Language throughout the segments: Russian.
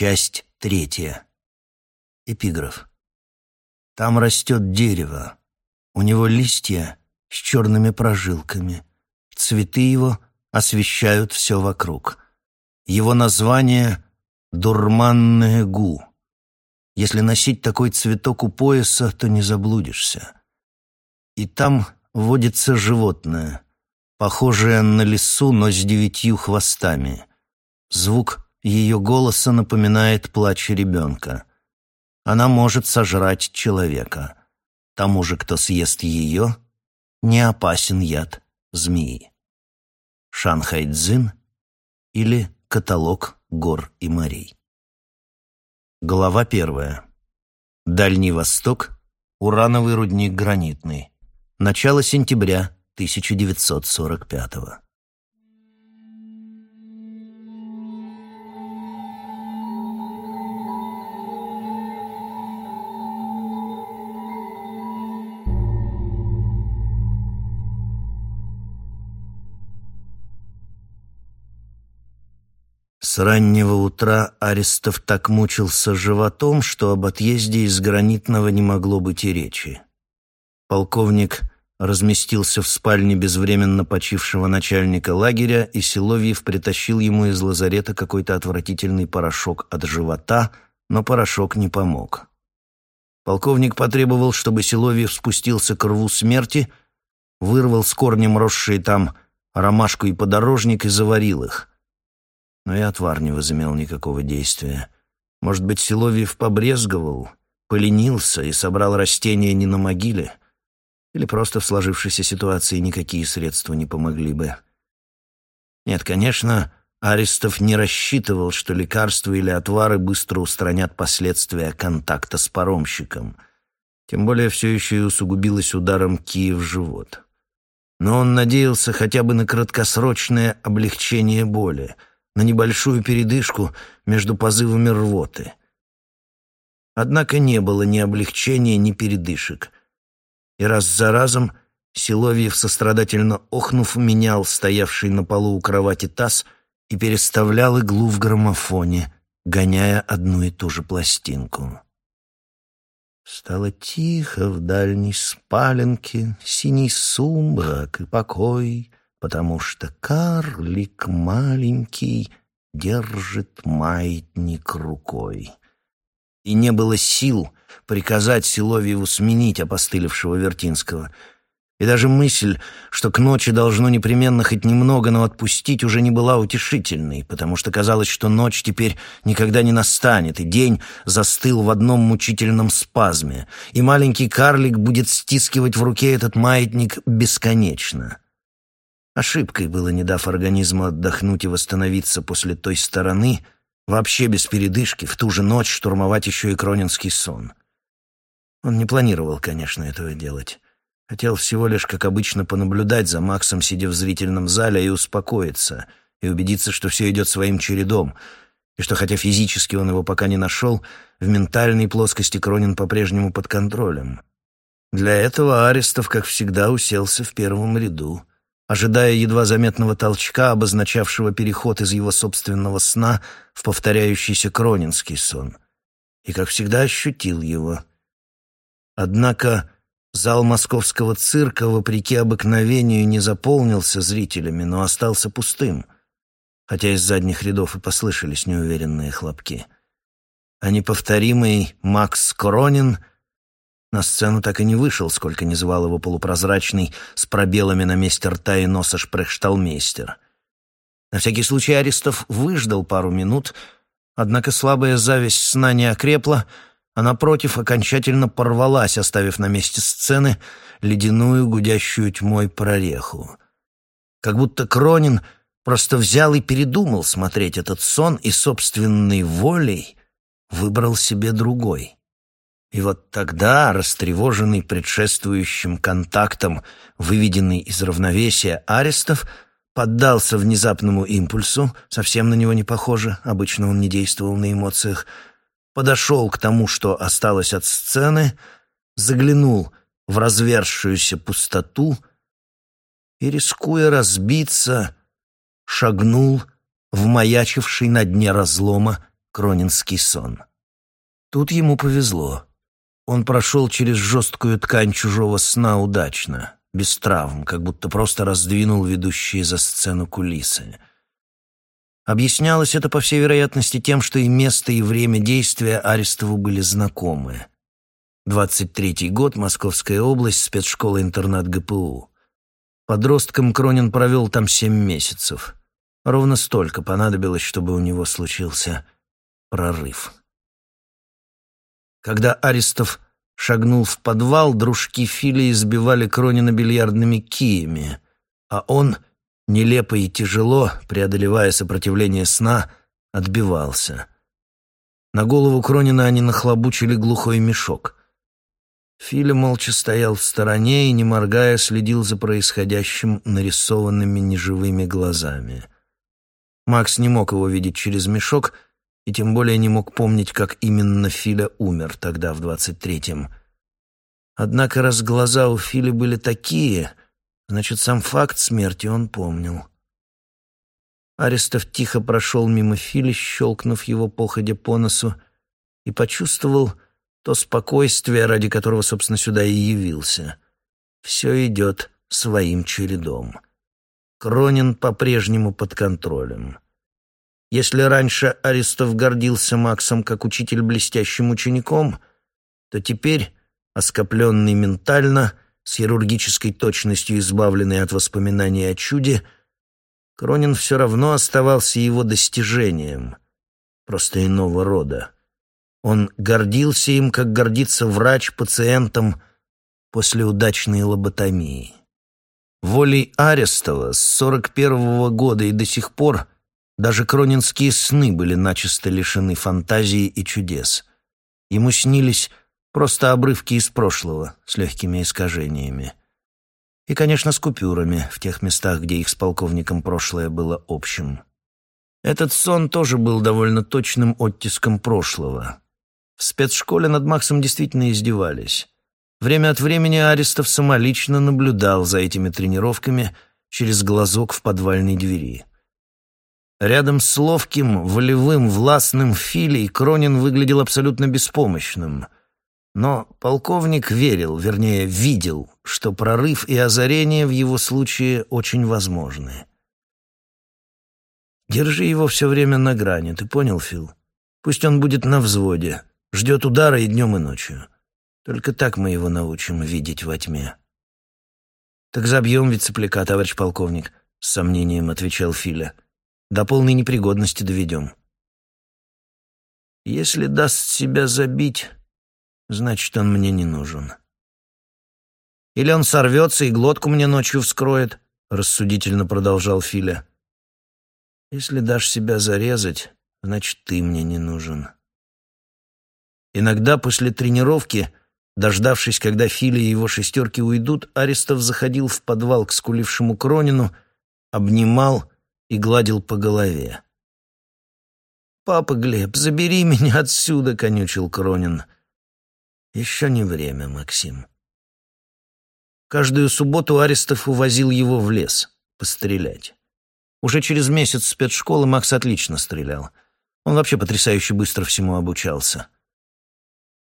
Часть третья. Эпиграф. Там растет дерево. У него листья с черными прожилками. Цветы его освещают все вокруг. Его название — дурманное гу. Если носить такой цветок у пояса, то не заблудишься. И там водится животное, похожее на лису, но с девятью хвостами. Звук ее голоса напоминает плач ребенка. Она может сожрать человека. Тому же, кто съест ее, не опасен яд змеи. Шанхайцзин или каталог гор и морей. Глава первая. Дальний Восток. Урановый рудник гранитный. Начало сентября 1945 года. Раннего утра Арестов так мучился животом, что об отъезде из Гранитного не могло быть и речи. Полковник разместился в спальне безвременно почившего начальника лагеря, и Силовьев притащил ему из лазарета какой-то отвратительный порошок от живота, но порошок не помог. Полковник потребовал, чтобы Силовьев спустился к рву смерти, вырвал с корнем росшие там ромашку и подорожник и заварил их но и отвар не возымел никакого действия. Может быть, Силовьев побрезговал, поленился и собрал растения не на могиле, или просто в сложившейся ситуации никакие средства не помогли бы. Нет, конечно, Аристов не рассчитывал, что лекарства или отвары быстро устранят последствия контакта с паромщиком. Тем более все еще и усугубилось ударом кии в живот. Но он надеялся хотя бы на краткосрочное облегчение боли — на небольшую передышку между позывами рвоты. Однако не было ни облегчения, ни передышек. И раз за разом Силовьев, сострадательно охнув, менял стоявший на полу у кровати таз и переставлял иглу в граммофоне, гоняя одну и ту же пластинку. Стало тихо в дальней спаленке, синий сумрак и покой, потому что карлик маленький держит маятник рукой. И не было сил приказать Силовьеву сменить опостылевшего Вертинского. И даже мысль, что к ночи должно непременно хоть немного, но отпустить, уже не была утешительной, потому что казалось, что ночь теперь никогда не настанет, и день застыл в одном мучительном спазме, и маленький карлик будет стискивать в руке этот маятник бесконечно. Ошибкой было, не дав организму отдохнуть и восстановиться после той стороны, вообще без передышки, в ту же ночь штурмовать еще и Кронинский сон. Он не планировал, конечно, этого делать. Хотел всего лишь, как обычно, понаблюдать за Максом, сидя в зрительном зале, и успокоиться, и убедиться, что все идет своим чередом, и что, хотя физически он его пока не нашел, в ментальной плоскости Кронин по-прежнему под контролем. Для этого Арестов, как всегда, уселся в первом ряду — ожидая едва заметного толчка, обозначавшего переход из его собственного сна в повторяющийся кронинский сон. И, как всегда, ощутил его. Однако зал московского цирка, вопреки обыкновению, не заполнился зрителями, но остался пустым, хотя из задних рядов и послышались неуверенные хлопки. А неповторимый Макс Кронин — на сцену так и не вышел, сколько не звал его полупрозрачный, с пробелами на месте рта и носа шпрехшталмейстер. На всякий случай Аристов выждал пару минут, однако слабая зависть сна не окрепла, а напротив окончательно порвалась, оставив на месте сцены ледяную гудящую тьмой прореху. Как будто Кронин просто взял и передумал смотреть этот сон и собственной волей выбрал себе другой. И вот тогда, растревоженный предшествующим контактом, выведенный из равновесия Арестов, поддался внезапному импульсу, совсем на него не похоже, обычно он не действовал на эмоциях, подошел к тому, что осталось от сцены, заглянул в развершуюся пустоту и, рискуя разбиться, шагнул в маячивший на дне разлома Кронинский сон. Тут ему повезло. Он прошел через жесткую ткань чужого сна удачно, без травм, как будто просто раздвинул ведущие за сцену кулисы. Объяснялось это, по всей вероятности, тем, что и место, и время действия Арестову были знакомы. 23-й год, Московская область, спецшкола-интернат ГПУ. Подростком Кронин провел там семь месяцев. Ровно столько понадобилось, чтобы у него случился прорыв. Когда Арестов шагнул в подвал, дружки Фили избивали Кронина бильярдными киями, а он, нелепо и тяжело, преодолевая сопротивление сна, отбивался. На голову Кронина они нахлобучили глухой мешок. Филя молча стоял в стороне и, не моргая, следил за происходящим нарисованными неживыми глазами. Макс не мог его видеть через мешок — и тем более не мог помнить, как именно Филя умер тогда, в двадцать третьем. Однако, раз глаза у Фили были такие, значит, сам факт смерти он помнил. Арестов тихо прошел мимо Фили, щелкнув его походя по носу, и почувствовал то спокойствие, ради которого, собственно, сюда и явился. Все идет своим чередом. Кронин по-прежнему под контролем. Если раньше Аристов гордился Максом как учитель блестящим учеником, то теперь, оскопленный ментально, с хирургической точностью избавленный от воспоминаний о чуде, Кронин все равно оставался его достижением, просто иного рода. Он гордился им, как гордится врач пациентом после удачной лоботомии. Волей Арестова с 41 -го года и до сих пор – даже кронинские сны были начисто лишены фантазии и чудес. Ему снились просто обрывки из прошлого с легкими искажениями. И, конечно, с купюрами в тех местах, где их с полковником прошлое было общим. Этот сон тоже был довольно точным оттиском прошлого. В спецшколе над Максом действительно издевались. Время от времени Арестов самолично наблюдал за этими тренировками через глазок в подвальной двери. Рядом с ловким, волевым, властным Филей Кронин выглядел абсолютно беспомощным. Но полковник верил, вернее, видел, что прорыв и озарение в его случае очень возможны. «Держи его все время на грани, ты понял, Фил? Пусть он будет на взводе, ждет удара и днем, и ночью. Только так мы его научим видеть во тьме». «Так забьем ведь цепляка, товарищ полковник», — с сомнением отвечал Филя. До полной непригодности доведем. Если даст себя забить, значит, он мне не нужен. Или он сорвется и глотку мне ночью вскроет, рассудительно продолжал Филя. Если дашь себя зарезать, значит, ты мне не нужен. Иногда после тренировки, дождавшись, когда Филя и его шестерки уйдут, Арестов заходил в подвал к скулившему Кронину, обнимал и гладил по голове. «Папа Глеб, забери меня отсюда!» — конючил Кронин. «Еще не время, Максим». Каждую субботу Арестов увозил его в лес пострелять. Уже через месяц спецшколы Макс отлично стрелял. Он вообще потрясающе быстро всему обучался.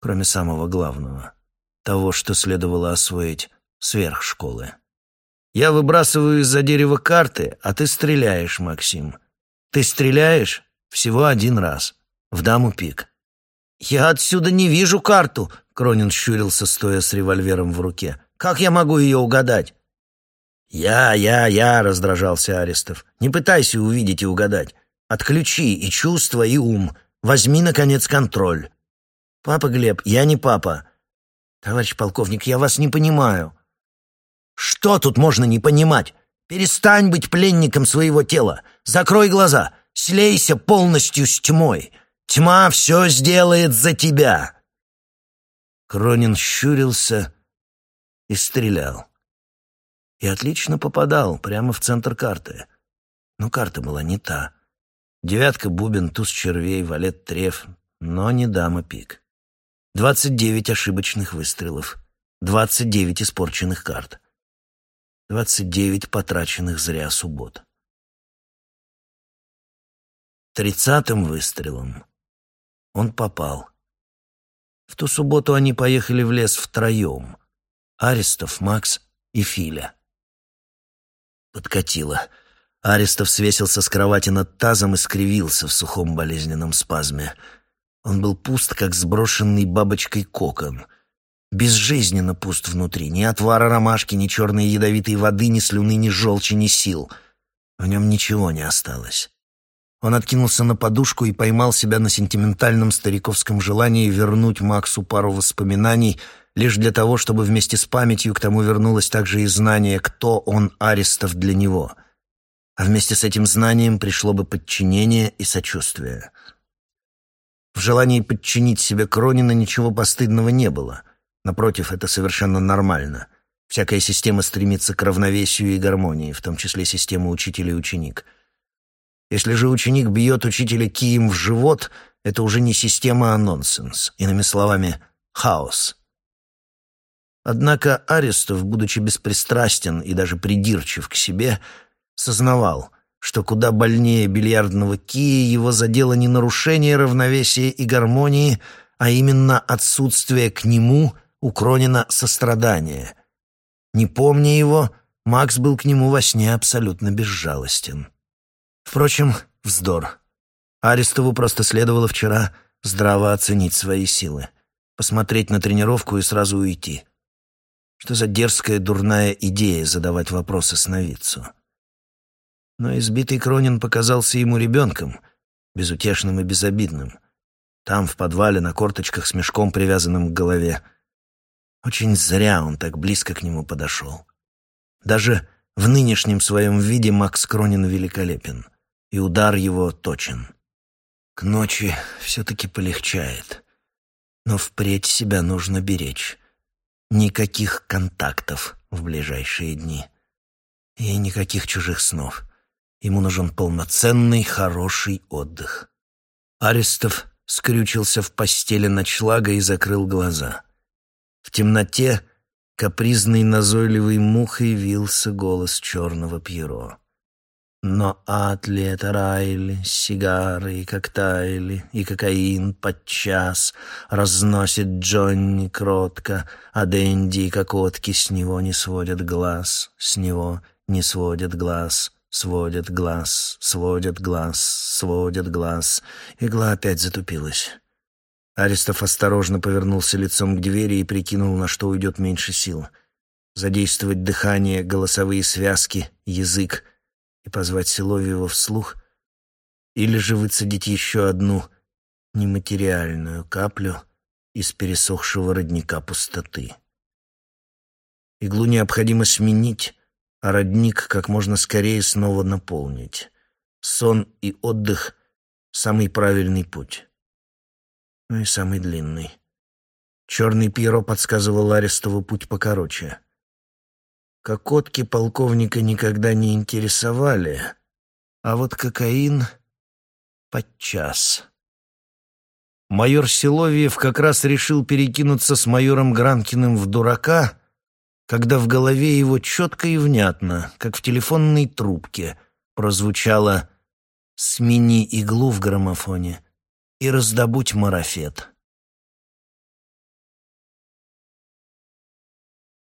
Кроме самого главного — того, что следовало освоить сверх школы. Я выбрасываю из-за дерева карты, а ты стреляешь, Максим. Ты стреляешь всего один раз. В даму пик. «Я отсюда не вижу карту», — Кронин щурился, стоя с револьвером в руке. «Как я могу ее угадать?» «Я, я, я», — раздражался Арестов. «Не пытайся увидеть и угадать. Отключи и чувство, и ум. Возьми, наконец, контроль». «Папа Глеб, я не папа». «Товарищ полковник, я вас не понимаю». Что тут можно не понимать? Перестань быть пленником своего тела. Закрой глаза. Слейся полностью с тьмой. Тьма все сделает за тебя. Кронин щурился и стрелял. И отлично попадал, прямо в центр карты. Но карта была не та. Девятка, бубен, туз червей, валет, треф, но не дама пик. Двадцать девять ошибочных выстрелов. Двадцать девять испорченных карт. Двадцать девять потраченных зря суббот. Тридцатым выстрелом он попал. В ту субботу они поехали в лес втроем. Арестов, Макс и Филя. Подкатило. Арестов свесился с кровати над тазом и скривился в сухом болезненном спазме. Он был пуст, как сброшенный бабочкой кокон. Безжизненно пуст внутри. Ни отвара ромашки, ни черной ядовитой воды, ни слюны, ни желчи, ни сил. В нем ничего не осталось. Он откинулся на подушку и поймал себя на сентиментальном стариковском желании вернуть Максу пару воспоминаний лишь для того, чтобы вместе с памятью к тому вернулось также и знание, кто он, Арестов, для него. А вместе с этим знанием пришло бы подчинение и сочувствие. В желании подчинить себе Кронина ничего постыдного не было. Напротив, это совершенно нормально. Всякая система стремится к равновесию и гармонии, в том числе система учитель и ученик — если же ученик бьет учителя кием в живот, это уже не система, а нонсенс. Иными словами, хаос. Однако Арестов, будучи беспристрастен и даже придирчив к себе, сознавал, что куда больнее бильярдного кия его задело не нарушение равновесия и гармонии, а именно отсутствие к нему у Кронина сострадания. Не помня его, Макс был к нему во сне абсолютно безжалостен. Впрочем, вздор. Арестову просто следовало вчера здраво оценить свои силы, посмотреть на тренировку и сразу уйти. Что за дерзкая дурная идея задавать вопросы сновидцу? Но избитый Кронин показался ему ребенком, безутешным и безобидным. Там, в подвале, на корточках с мешком, привязанным к голове. Очень зря он так близко к нему подошел. Даже в нынешнем своем виде Макс Кронин великолепен — и удар его точен. К ночи все-таки полегчает, но впредь себя нужно беречь. Никаких контактов в ближайшие дни. И никаких чужих снов. Ему нужен полноценный, хороший отдых. Арестов скрючился в постели ночлага и закрыл глаза. В темноте капризной назойливой мухой вился голос черного Пьеро. Но ад ли это рай сигары и коктейли, и кокаин подчас Разносит Джонни кротко, а Дэнди и кокотки с него не сводят глаз, с него не сводят глаз, сводят глаз, сводят глаз, сводят глаз. Игла опять затупилась. Аристов осторожно повернулся лицом к двери и прикинул, на что уйдет меньше сил. Задействовать дыхание, голосовые связки, язык — и позвать Силовьева вслух, или же выцедить еще одну нематериальную каплю из пересохшего родника пустоты. Иглу необходимо сменить, а родник как можно скорее снова наполнить. Сон и отдых — самый правильный путь. Ну и самый длинный. Черный Пьеро подсказывал Арестову путь покороче. Кокотки полковника никогда не интересовали, а вот кокаин — подчас. Майор Силовьев как раз решил перекинуться с майором Гранкиным в дурака, когда в голове его четко и внятно, как в телефонной трубке, прозвучало «Смени иглу в граммофоне и раздобудь марафет».